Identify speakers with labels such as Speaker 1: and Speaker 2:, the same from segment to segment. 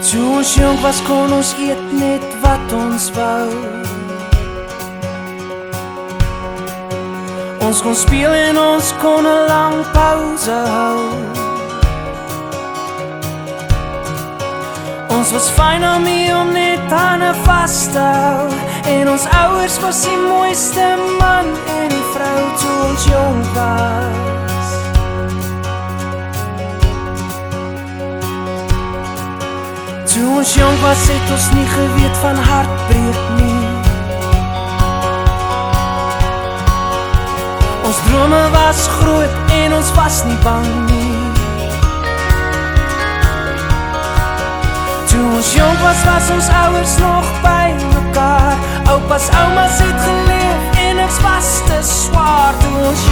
Speaker 1: Toe ons jong was kon ons eet net wat ons wou. Ons kon speel en ons kon 'n lang pause hou. Ons was fyn om nie om net aan 'n vas te hou en ons ouers was die mooiste man en vrou toe ons jong was. Ons jong was het ons nie geweet van hartbreek nie. Ons drome was groot en ons was nie bang nie. Toe ons jong was, was ons ouers nog by mekaar. Oupas, oumas het geleef en ons was te swaar toe ons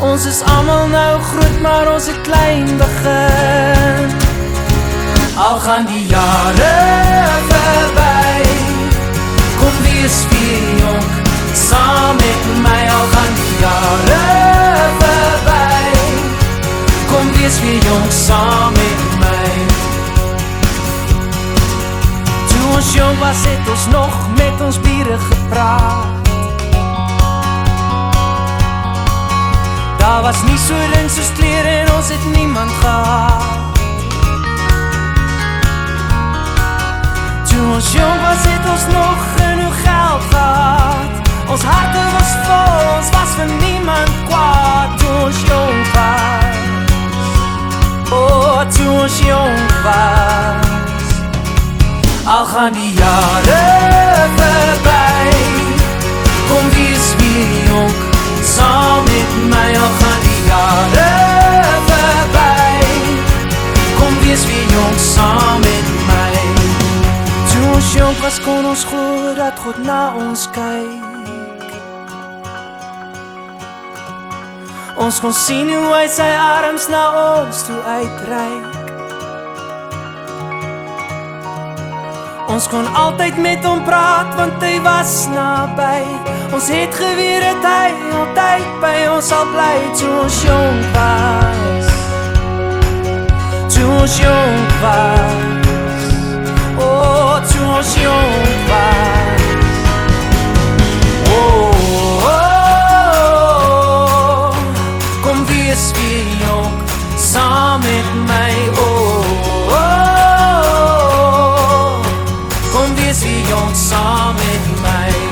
Speaker 1: Ons is almal nou groot, maar ons het klein begin. Al gaan die jare verby, kom wees weer jonk saam met my. Al gaan die jare verby, kom wees weer jonk saam met my. Toe ons jong was, het ons nog met ons bure gepraat. Was nie so ding soos klere en ons het niemand gehad. Toe ons jong was, het ons nog genoeg geld gehad. Ons harte was vol, ons was vir niemand kwaad. Toe ons jong was, oh, toe ons jong was. Al gaan die jare was, kon ons glo dat God na ons kyk. Ons kon sien hoe hy sy arms na ons toe uitreik. Ons kon altyd met hom praat want hy was naby. Ons het geweet dat hy altyd by ons sal bly toe ons jong was. Toe ons jong was. Jong was. Oh, oh, oh, kom wees weer jong saam met my. Oh, oh, kom wees weer jong saam met my.